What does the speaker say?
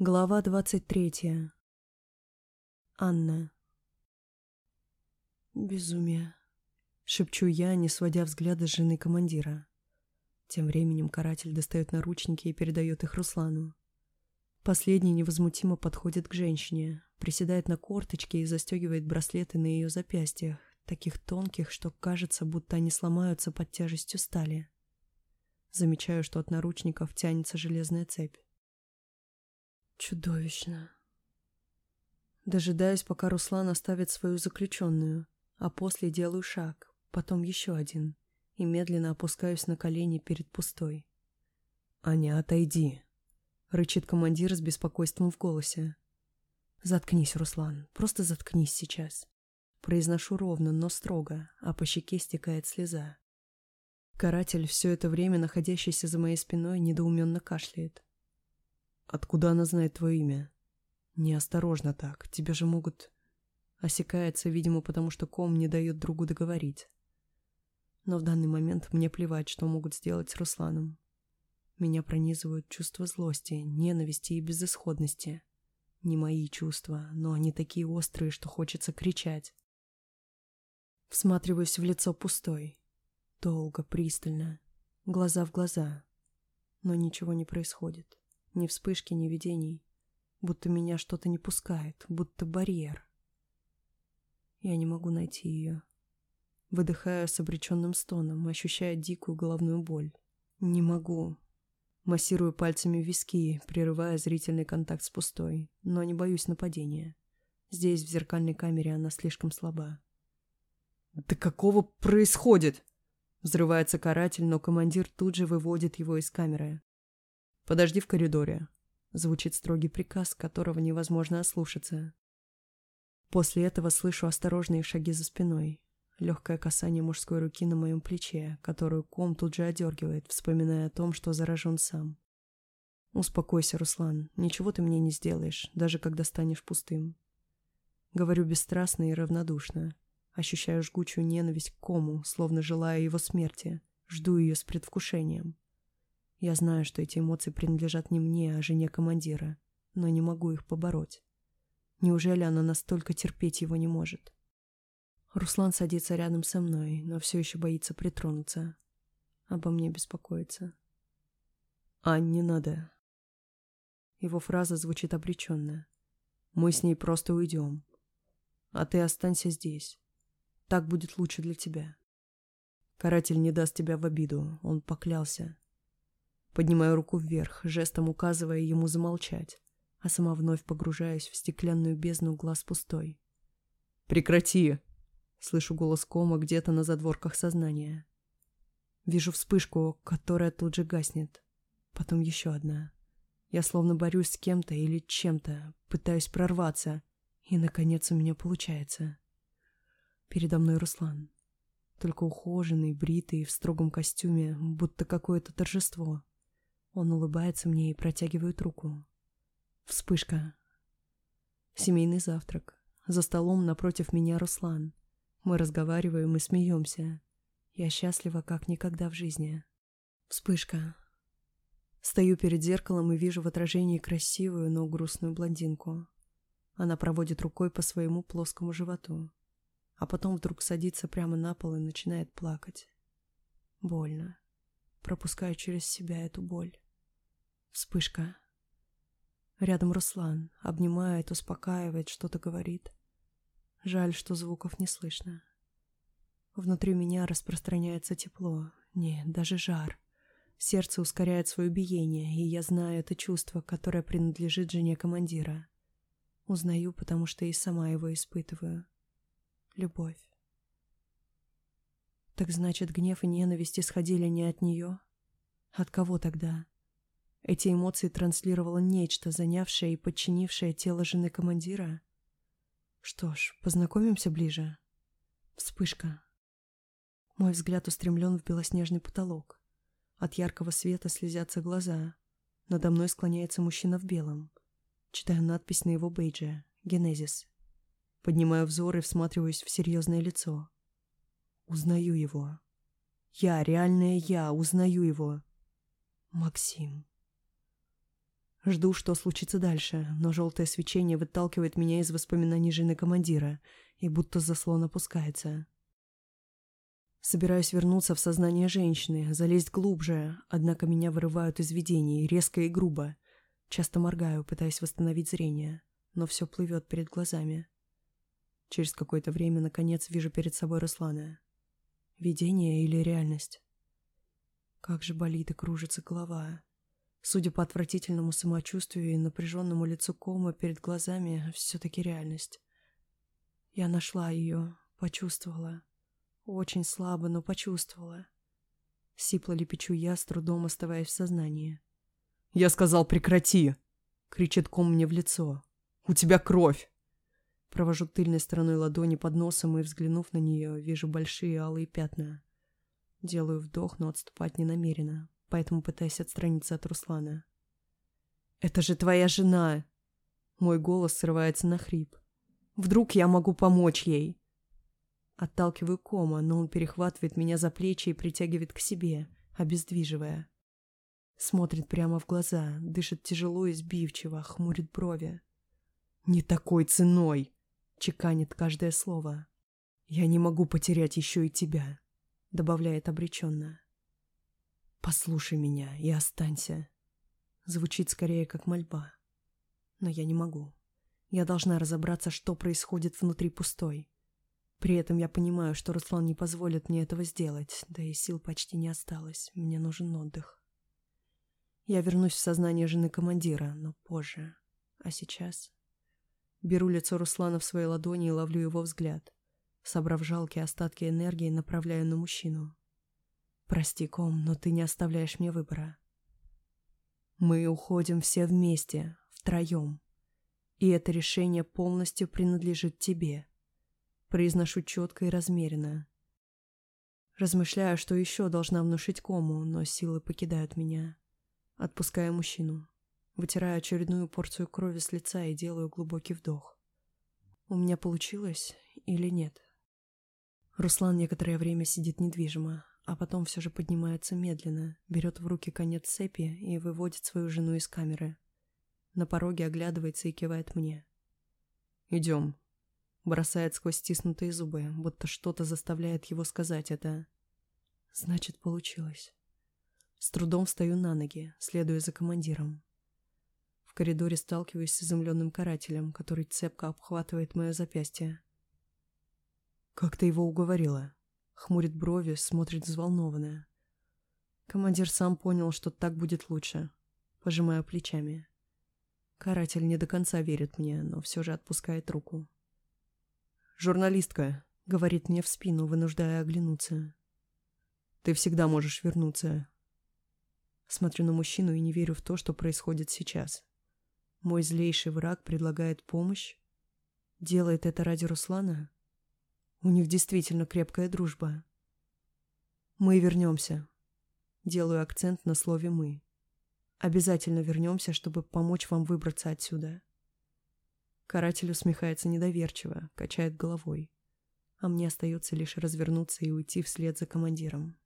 Глава двадцать третья. Анна. «Безумие», — шепчу я, не сводя взгляда с жены командира. Тем временем каратель достает наручники и передает их Руслану. Последний невозмутимо подходит к женщине, приседает на корточки и застегивает браслеты на ее запястьях, таких тонких, что кажется, будто они сломаются под тяжестью стали. Замечаю, что от наручников тянется железная цепь. Чудовищно. Дожидаюсь, пока Руслан оставит свою заключенную, а после делаю шаг, потом еще один, и медленно опускаюсь на колени перед пустой. «Аня, отойди!» — рычит командир с беспокойством в голосе. «Заткнись, Руслан, просто заткнись сейчас». Произношу ровно, но строго, а по щеке стекает слеза. Каратель, все это время находящийся за моей спиной, недоуменно кашляет. Откуда она знает твое имя? Неосторожно так, тебя же могут... Осекается, видимо, потому что ком не дает другу договорить. Но в данный момент мне плевать, что могут сделать с Русланом. Меня пронизывают чувства злости, ненависти и безысходности. Не мои чувства, но они такие острые, что хочется кричать. Всматриваюсь в лицо пустой. Долго, пристально. Глаза в глаза. Но ничего не происходит. Ни вспышки, ни видений. Будто меня что-то не пускает, будто барьер. Я не могу найти ее. Выдыхаю с обреченным стоном, ощущая дикую головную боль. Не могу. Массирую пальцами виски, прерывая зрительный контакт с пустой, но не боюсь нападения. Здесь, в зеркальной камере, она слишком слаба. «Да какого происходит?» Взрывается каратель, но командир тут же выводит его из камеры. «Подожди в коридоре», — звучит строгий приказ, которого невозможно ослушаться. После этого слышу осторожные шаги за спиной, легкое касание мужской руки на моем плече, которую ком тут же одергивает, вспоминая о том, что заражен сам. «Успокойся, Руслан, ничего ты мне не сделаешь, даже когда станешь пустым». Говорю бесстрастно и равнодушно. Ощущаю жгучую ненависть к кому, словно желая его смерти. Жду ее с предвкушением. Я знаю, что эти эмоции принадлежат не мне, а жене командира, но не могу их побороть. Неужели она настолько терпеть его не может? Руслан садится рядом со мной, но все еще боится притронуться. Обо мне беспокоится. «Ань, не надо». Его фраза звучит обреченно. «Мы с ней просто уйдем. А ты останься здесь. Так будет лучше для тебя. Каратель не даст тебя в обиду, он поклялся. Поднимаю руку вверх, жестом указывая ему замолчать, а сама вновь погружаюсь в стеклянную бездну глаз пустой. «Прекрати!» — слышу голос кома где-то на задворках сознания. Вижу вспышку, которая тут же гаснет. Потом еще одна. Я словно борюсь с кем-то или чем-то, пытаюсь прорваться, и, наконец, у меня получается. Передо мной Руслан. Только ухоженный, бритый, в строгом костюме, будто какое-то торжество. Он улыбается мне и протягивает руку. Вспышка. Семейный завтрак. За столом напротив меня Руслан. Мы разговариваем и смеемся. Я счастлива, как никогда в жизни. Вспышка. Стою перед зеркалом и вижу в отражении красивую, но грустную блондинку. Она проводит рукой по своему плоскому животу, а потом вдруг садится прямо на пол и начинает плакать. Больно. Пропускаю через себя эту боль. Вспышка. Рядом Руслан, обнимает, успокаивает, что-то говорит. Жаль, что звуков не слышно. Внутри меня распространяется тепло, нет, даже жар. Сердце ускоряет свое биение, и я знаю это чувство, которое принадлежит жене командира. Узнаю, потому что и сама его испытываю. Любовь. Так значит, гнев и ненависть исходили не от нее? От кого тогда? Эти эмоции транслировало нечто, занявшее и подчинившее тело жены командира. Что ж, познакомимся ближе. Вспышка. Мой взгляд устремлен в белоснежный потолок. От яркого света слезятся глаза. Надо мной склоняется мужчина в белом. Читаю надпись на его бейдже «Генезис». Поднимаю взор и всматриваюсь в серьезное лицо. Узнаю его. Я, реальная я, узнаю его. Максим. Жду, что случится дальше, но желтое свечение выталкивает меня из воспоминаний жены командира и будто заслон опускается. Собираюсь вернуться в сознание женщины, залезть глубже, однако меня вырывают из видений, резко и грубо. Часто моргаю, пытаясь восстановить зрение, но все плывет перед глазами. Через какое-то время, наконец, вижу перед собой Руслана. Видение или реальность? Как же болит и кружится голова. Судя по отвратительному самочувствию и напряженному лицу кома перед глазами, все-таки реальность. Я нашла ее, почувствовала. Очень слабо, но почувствовала. Сипло лепечу я, с трудом оставаясь в сознании. «Я сказал, прекрати!» — кричит ком мне в лицо. «У тебя кровь!» Провожу тыльной стороной ладони под носом и, взглянув на нее, вижу большие алые пятна. Делаю вдох, но отступать не намерена, поэтому пытаюсь отстраниться от Руслана. «Это же твоя жена!» Мой голос срывается на хрип. «Вдруг я могу помочь ей?» Отталкиваю кома, но он перехватывает меня за плечи и притягивает к себе, обездвиживая. Смотрит прямо в глаза, дышит тяжело и сбивчиво, хмурит брови. «Не такой ценой!» — чеканит каждое слово. «Я не могу потерять еще и тебя», — добавляет обреченно. «Послушай меня и останься». Звучит скорее как мольба. Но я не могу. Я должна разобраться, что происходит внутри пустой. При этом я понимаю, что Руслан не позволит мне этого сделать, да и сил почти не осталось, мне нужен отдых. Я вернусь в сознание жены командира, но позже. А сейчас... Беру лицо Руслана в свои ладони и ловлю его взгляд. Собрав жалкие остатки энергии, направляю на мужчину. «Прости, Ком, но ты не оставляешь мне выбора. Мы уходим все вместе, втроем. И это решение полностью принадлежит тебе. Произношу четко и размеренно. Размышляю, что еще должна внушить кому, но силы покидают меня. Отпускаю мужчину. Вытираю очередную порцию крови с лица и делаю глубокий вдох. У меня получилось или нет? Руслан некоторое время сидит недвижимо, а потом все же поднимается медленно, берет в руки конец цепи и выводит свою жену из камеры. На пороге оглядывается и кивает мне. «Идем», Бросает сквозь стиснутые зубы, будто что-то заставляет его сказать это. Значит, получилось. С трудом встаю на ноги, следуя за командиром. В коридоре сталкиваюсь с изумленным карателем, который цепко обхватывает мое запястье. «Как ты его уговорила?» Хмурит брови, смотрит взволнованно. Командир сам понял, что так будет лучше. Пожимаю плечами. Каратель не до конца верит мне, но все же отпускает руку. «Журналистка», — говорит мне в спину, вынуждая оглянуться. «Ты всегда можешь вернуться». Смотрю на мужчину и не верю в то, что происходит сейчас. Мой злейший враг предлагает помощь? Делает это ради Руслана? У них действительно крепкая дружба. Мы вернемся. Делаю акцент на слове «мы». Обязательно вернемся, чтобы помочь вам выбраться отсюда. Каратель усмехается недоверчиво, качает головой. А мне остается лишь развернуться и уйти вслед за командиром.